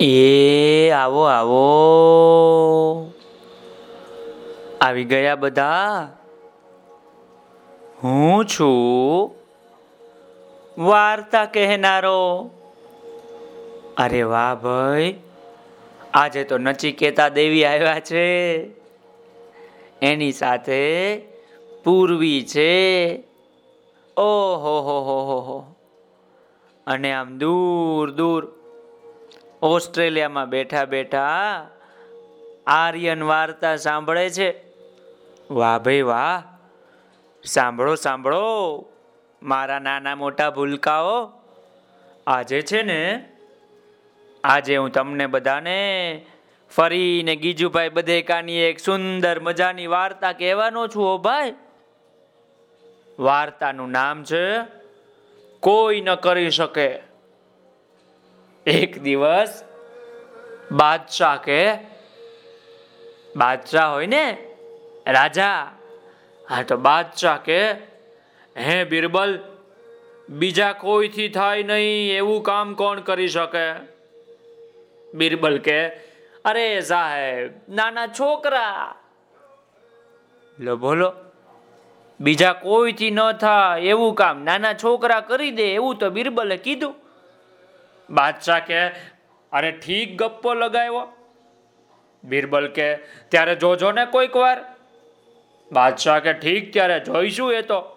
એ આવો આવો. આવી ગયા બધા? હું છું? વાર્તા કહેનારો. અરે વાહ ભાઈ, આજે તો નચિકેતા દેવી આવ્યા છે. એની સાથે પૂર્વી છે. ઓહો, હો હો હો હો અને આમ દૂર દૂર ઓસ્ટ્રેલિયામાં બેઠા બેઠા આર્યન વાર્તા સાંભળે છે. વાહ ભાઈ વાહ. સાંભળો સાંભળો. મારા નાના મોટા ભૂલકાઓ, આજે છે ને, આજે હું તમને બધાને ફરીને ગીજુભાઈ બધેકાની એક સુંદર મજાની વાર્તા કહેવાનો છું ઓ ભાઈ. વાર્તાનું નામ છે, કોઈ ન કરી શકે. એક દિવસ બાદશાહ કે, બાદશાહ હોય ને, રાજા. હા, તો બાદશાહ કે, હે બિરબલ, બીજા કોઈથી થાય નહીં, એવું કામ કોણ કરી શકે? બિરબલ કે, અરે સાહેબ, નાના છોકરા. લો, બોલો, બીજા કોઈથી ન થાય, એવું કામ નાના છોકરા કરી દે, એવું તો બિરબલે કીધું. બાદશાહ કે, અરે ઠીક ગપ્પો લગાવ્યો? બિરબલ કે, ત્યારે જોજો ને કોઈક વાર. બાદશાહ કે, ઠીક, ત્યારે જોઈશું એ તો.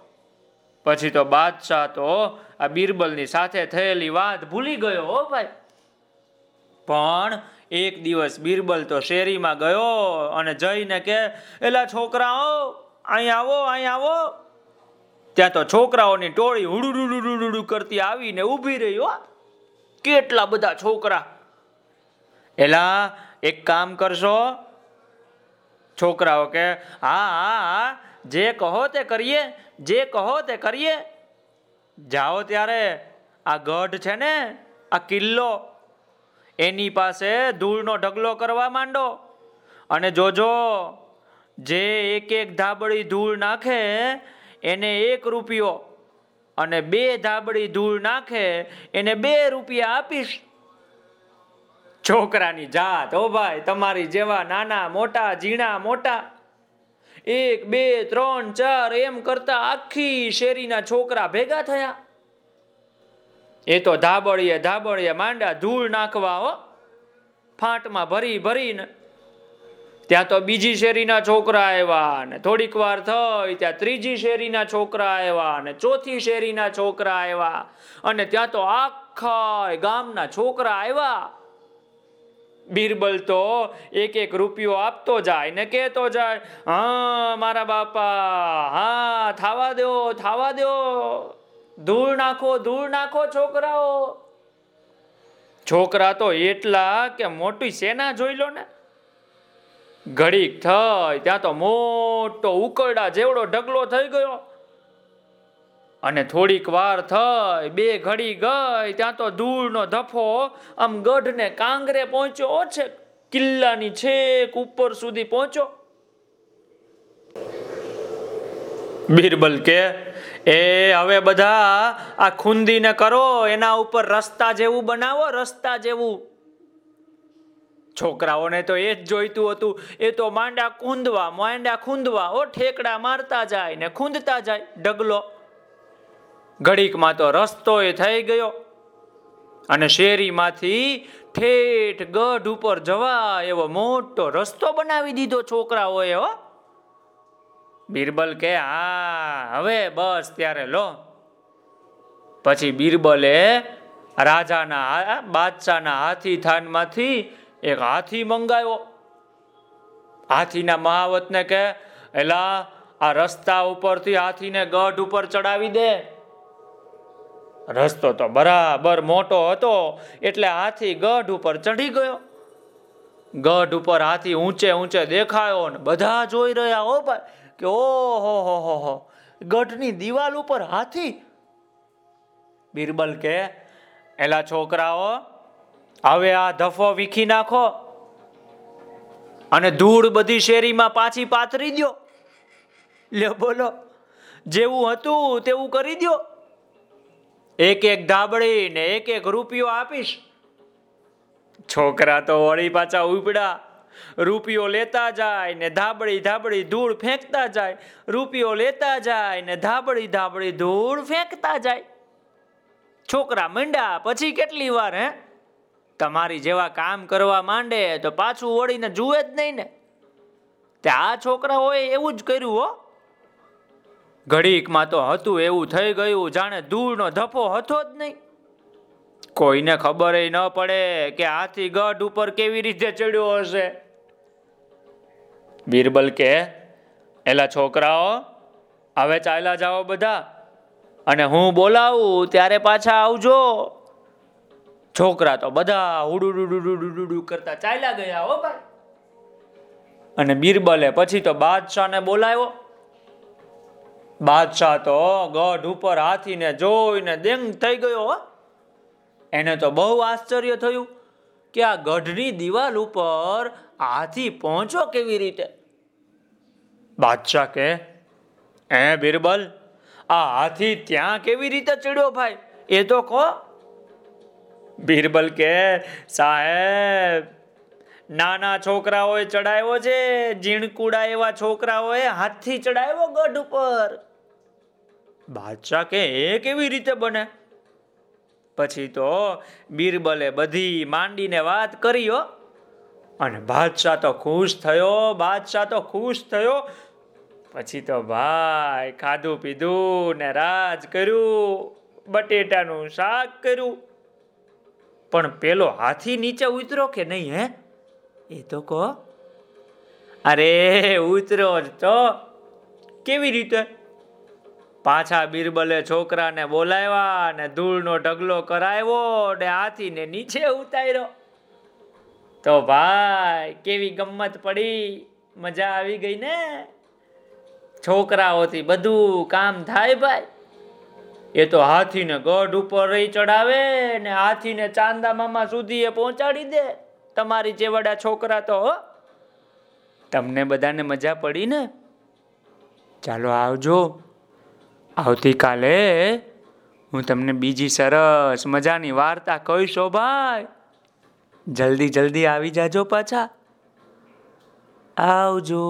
પછી તો બાદશાહ તો આ બિરબલની સાથે થયેલી વાત ભૂલી ગયો હો ભાઈ. પણ એક દિવસ બિરબલ તો શેરીમાં ગયો અને જઈને કે, એલા છોકરાઓ, અહીં આવો અહીં આવો. ત્યાં તો છોકરાઓની ટોળી હુડુડુડુડુડુ કરતી આવીને ઊભી રહી હો. કેટલા બધા છોકરા? એલા, એક કામ કરશો. છોકરાઓ કે, હા હા જે કહો તે કરીએ, જે કહો તે કરીએ. જાઓ ત્યારે, આ ગઢ છે ને, આ કિલ્લો, એની પાસે ધૂળનો ઢગલો કરવા માંડો. અને જોજો, જે એક એક ધાબળી ધૂળ નાખે, એને એક રૂપિયો અને બે ધાબળી ધૂળ નાખે, એને બે રૂપિયા આપીશ. છોકરાની જાત, ઓ ભાઈ, તમારી જેવા નાના, મોટા, ઝીણા, મોટા. એક, બે, ત્રણ, ચાર, એમ કરતા આખી શેરીના છોકરા ભેગા થયા. એ તો ધાબળીએ ધાબળીએ માંડા ધૂળ નાખવા, હો. ફાંટમાં ભરી ભરીને ત્યાં તો બીજી શેરીના છોકરા આવ્યા ને થોડીક વાર થઈ, ત્યાં ત્રીજી શેરીના છોકરા આવ્યા ને ચોથી શેરીના છોકરા આવ્યા. અને ત્યાં તો આખા ગામના છોકરા આવ્યા. બિરબલ તો એક એક રૂપિયો આપતો જાય ને કહેતો જાય, હા, મારા બાપા, હા, થાવા દો થાવા દો. ધૂળ નાખો ધૂળ નાખો છોકરાઓ. છોકરા તો એટલા કે મોટી સેના જોઈ લો ને. ઘડીક થઈ, ત્યાં તો મોટો ઉકરડા જેવડો ઢગલો થઈ ગયો. અને થોડીક વાર થઈ, બે ઘડી ગઈ, ત્યાં તો ધૂળનો ધફો આમ ગઢને કાંગરે પહોંચ્યો છે કિલ્લાની છેક ઉપર સુધી પહોંચ્યો. બિરબલ કે, એ હવે બધા આ ખુંદીને કરો, એના ઉપર રસ્તા જેવું બનાવો, રસ્તા જેવું છોકરાઓને તો એ જ જોઈતું હતું. એ તો માંડા ખૂંદવા માંડા ખૂંદવા ઓ ઠેકડા મારતા જાય ને ખૂંદતા જાય. ઢગલો. ઘડીકમાં તો રસ્તો એ થઈ ગયો. અને શેરીમાંથી ઠેઠ ગઢ ઉપર જવા એવો મોટો રસ્તો બનાવી દીધો છોકરાઓએ, હો. બિરબલ કે, હા, હવે બસ ત્યારે લો. પછી બિરબલે રાજાના બાદશાહના હાથી થાનમાંથી એક હાથી મંગાવ્યો હાથીના મહાવતને કે એલા, આ રસ્તા ઉપરથી હાથીને ગઢ ઉપર ચડાવી દે. રસ્તો તો બરાબર મોટો હતો, એટલે હાથી ગઢ ઉપર ચડી ગયો. ગઢ ઉપર હાથી ઊંચે ઊંચે દેખાયો ને બધા જોઈ રહ્યા હો ભાઈ, કે ઓહો હો હો હો ગઢની દિવાલ ઉપર હાથી. બિરબલ કે એલા છોકરાઓ હવે આ ધફો વીખી નાખો અને ધૂળ બધી શેરીમાં પાછી પાથરી દો લે, બોલો. જેવું હતું તેવું કરી દો એક એક ધાબળી ને એક એક રૂપિયો આપીશ. છોકરા તો વળી પાછા ઉપડા. રૂપિયો લેતા જાય ને ધાબળી ધાબળી ધૂળ ફેંકતા જાય. રૂપિયો લેતા જાય ને ધાબળી ધાબળી ધૂળ ફેંકતા જાય. છોકરા મંડા, પછી કેટલી વાર, હે? તમારી જેવા કામ કરવા માંડે તો પાછું વળીને જુએ જ નહીં ને. તે આ છોકરાઓએ એવું જ કર્યું હો. ઘડીકમાં તો હતું એવું થઈ ગયું, જાણે ધૂળનો ધફો હતો જ નહીં. કોઈને ખબર ન પડે કે હાથી ગઢ ઉપર કેવી રીતે ચડ્યો હશે. બીરબલ કે, એલા છોકરાઓ, હવે ચાલ્યા જાઓ બધા. અને હું બોલાવું, ત્યારે પાછા આવજો. છોકરા તો બધા હુડુડુડુડુડુડુ કરતા ચાલ્યા ગયા હો ભાઈ. અને બીરબલે પછી તો બાદશાહને બોલાવ્યો. બાદશાહ તો ગઢ ઉપર હાથીને જોઈને દેંગ થઈ ગયો હો. એને તો બહુ આશ્ચર્ય થયું કે આ ગઢની દિવાલ ઉપર હાથી પહોંચો કેવી રીતે? બાદશાહ કે એ બિરબલ, આ હાથી ત્યાં કેવી રીતે ચડ્યો ભાઈ? એ તો કહો બિરબલ કે, સાહેબ, નાના છોકરાઓએ ચડાવ્યો છે જીણકુડા એવા છોકરાઓએ હાથથી ચડાવ્યો ગઢ ઉપર. બાદશાહ કે, એ કેવી રીતે બને? પછી તો બીરબલે બધી માંડીને વાત કરી અને બાદશાહ તો ખુશ થયો, બાદશાહ તો ખુશ થયો. પછી તો ભાઈ ખાધું પીધું ને રાજ કર્યું, બટેટાનું શાક કર્યું. પણ પેલો હાથી નીચે ઉતરો કે નહીં, હે? એ તો કહો. અરે, ઉતરો તો. કેવી રીતે? પાછા બિરબલે છોકરાને બોલાવ્યા ને ધૂળનો ઢગલો કરાવ્યો ને હાથીને નીચે ઉતાર્યો. તો ભાઈ, કેવી ગમત પડી? મજા આવી ગઈ ને? છોકરાઓથી બધું કામ થાય ભાઈ. એ તો હાથીને ગઢ ઉપર રહી ચડાવે ને હાથીને ચાંદા મામા સુધી એ પહોંચાડી દે. તમારી જેવડા છોકરા તો તમને બધાને મજા પડી ને? ચાલો આવજો. આવતીકાલે હું તમને બીજી સરસ મજાની વાર્તા કહીશો ભાઈ. જલ્દી જલ્દી આવી જાજો પાછા. આવજો.